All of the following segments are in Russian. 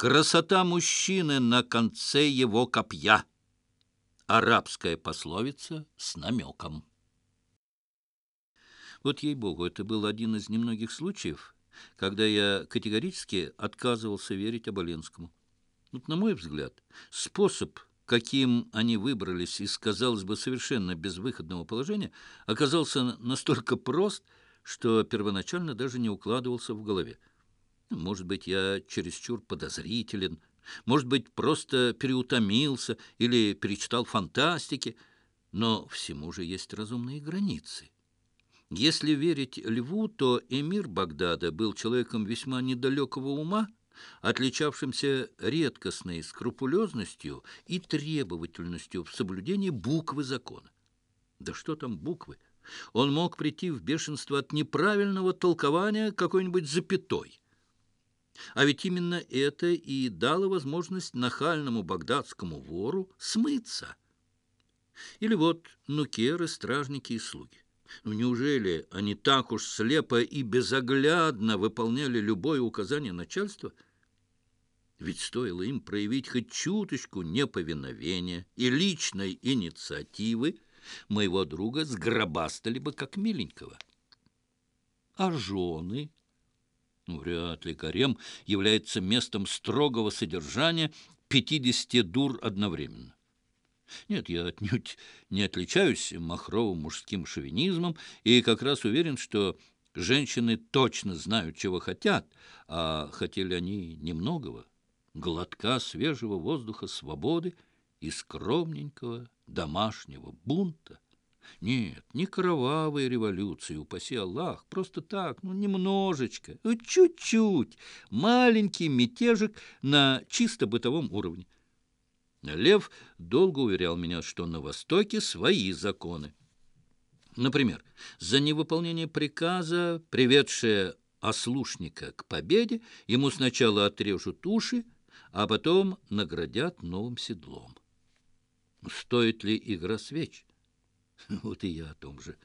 Красота мужчины на конце его копья. Арабская пословица с намеком. Вот ей-богу, это был один из немногих случаев, когда я категорически отказывался верить Оболенскому. Вот, на мой взгляд, способ, каким они выбрались из, казалось бы, совершенно безвыходного положения, оказался настолько прост, что первоначально даже не укладывался в голове. Может быть, я чересчур подозрителен, может быть, просто переутомился или перечитал фантастики, но всему же есть разумные границы. Если верить Льву, то эмир Багдада был человеком весьма недалекого ума, отличавшимся редкостной скрупулезностью и требовательностью в соблюдении буквы закона. Да что там буквы? Он мог прийти в бешенство от неправильного толкования какой-нибудь запятой. А ведь именно это и дало возможность нахальному багдадскому вору смыться. Или вот нукеры, стражники и слуги. Ну, неужели они так уж слепо и безоглядно выполняли любое указание начальства? Ведь стоило им проявить хоть чуточку неповиновения и личной инициативы, моего друга сгробастали бы как миленького. А жены? Ну, вряд ли гарем является местом строгого содержания пятидесяти дур одновременно. Нет, я отнюдь не отличаюсь махровым мужским шовинизмом и как раз уверен, что женщины точно знают, чего хотят, а хотели они немногого, глотка свежего воздуха свободы и скромненького домашнего бунта. Нет, не кровавой революции, упаси Аллах, просто так, ну, немножечко, ну, чуть-чуть, маленький мятежик на чисто бытовом уровне. Лев долго уверял меня, что на Востоке свои законы. Например, за невыполнение приказа, приведшее ослушника к победе, ему сначала отрежут уши, а потом наградят новым седлом. Стоит ли игра свеч? Вот и я о том же.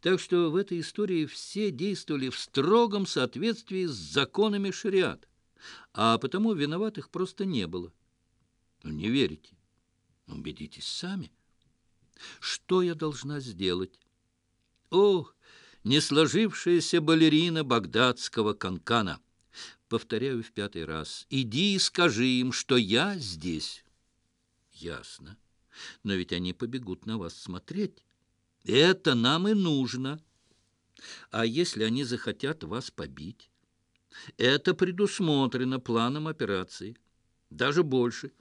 Так что в этой истории все действовали в строгом соответствии с законами шариат, а потому виноватых просто не было. Ну, не верите? Убедитесь сами. Что я должна сделать? Ох, не сложившаяся балерина багдадского канкана. Повторяю в пятый раз. Иди и скажи им, что я здесь. Ясно. Но ведь они побегут на вас смотреть. Это нам и нужно. А если они захотят вас побить? Это предусмотрено планом операции. Даже больше.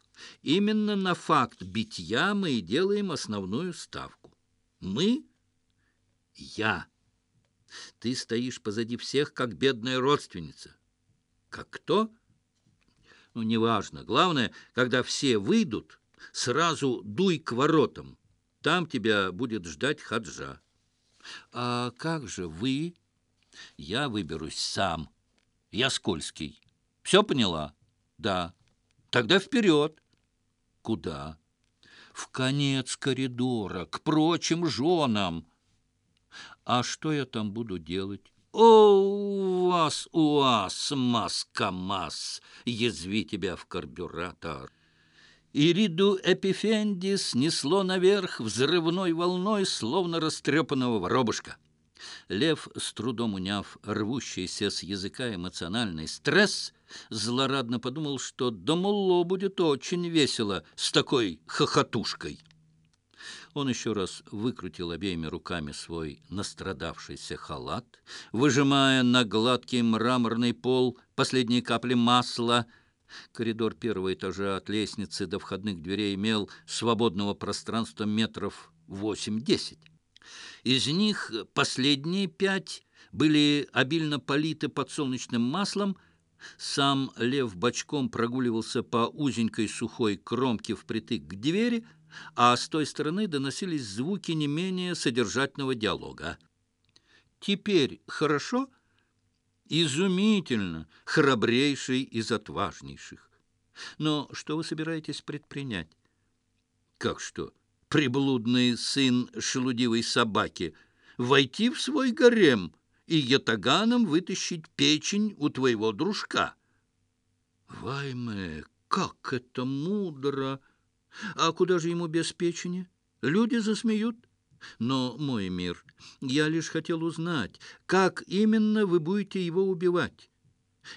Именно на факт битья мы и делаем основную ставку. Мы — я. Ты стоишь позади всех, как бедная родственница. Как кто? Ну, неважно. Главное, когда все выйдут, сразу дуй к воротам. Там тебя будет ждать хаджа. А как же вы? Я выберусь сам. Я скользкий. Все поняла? Да. Тогда вперед. Куда? В конец коридора, к прочим женам. А что я там буду делать? О, у вас, у вас, мас-камас, язви тебя в карбюратор. Ириду Эпифенди снесло наверх взрывной волной, словно растрепанного воробушка. Лев, с трудом уняв рвущийся с языка эмоциональный стресс, злорадно подумал, что Дамулло будет очень весело с такой хохотушкой. Он еще раз выкрутил обеими руками свой настрадавшийся халат, выжимая на гладкий мраморный пол последние капли масла. Коридор первого этажа от лестницы до входных дверей имел свободного пространства метров восемь-десять. Из них последние пять были обильно политы подсолнечным маслом. Сам лев бочком прогуливался по узенькой сухой кромке впритык к двери, а с той стороны доносились звуки не менее содержательного диалога. «Теперь хорошо?» «Изумительно! Храбрейший из отважнейших!» «Но что вы собираетесь предпринять?» «Как что?» приблудный сын шелудивой собаки, войти в свой гарем и ятаганом вытащить печень у твоего дружка. Вайме, как это мудро! А куда же ему без печени? Люди засмеют. Но, мой мир, я лишь хотел узнать, как именно вы будете его убивать.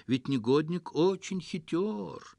Ведь негодник очень хитер,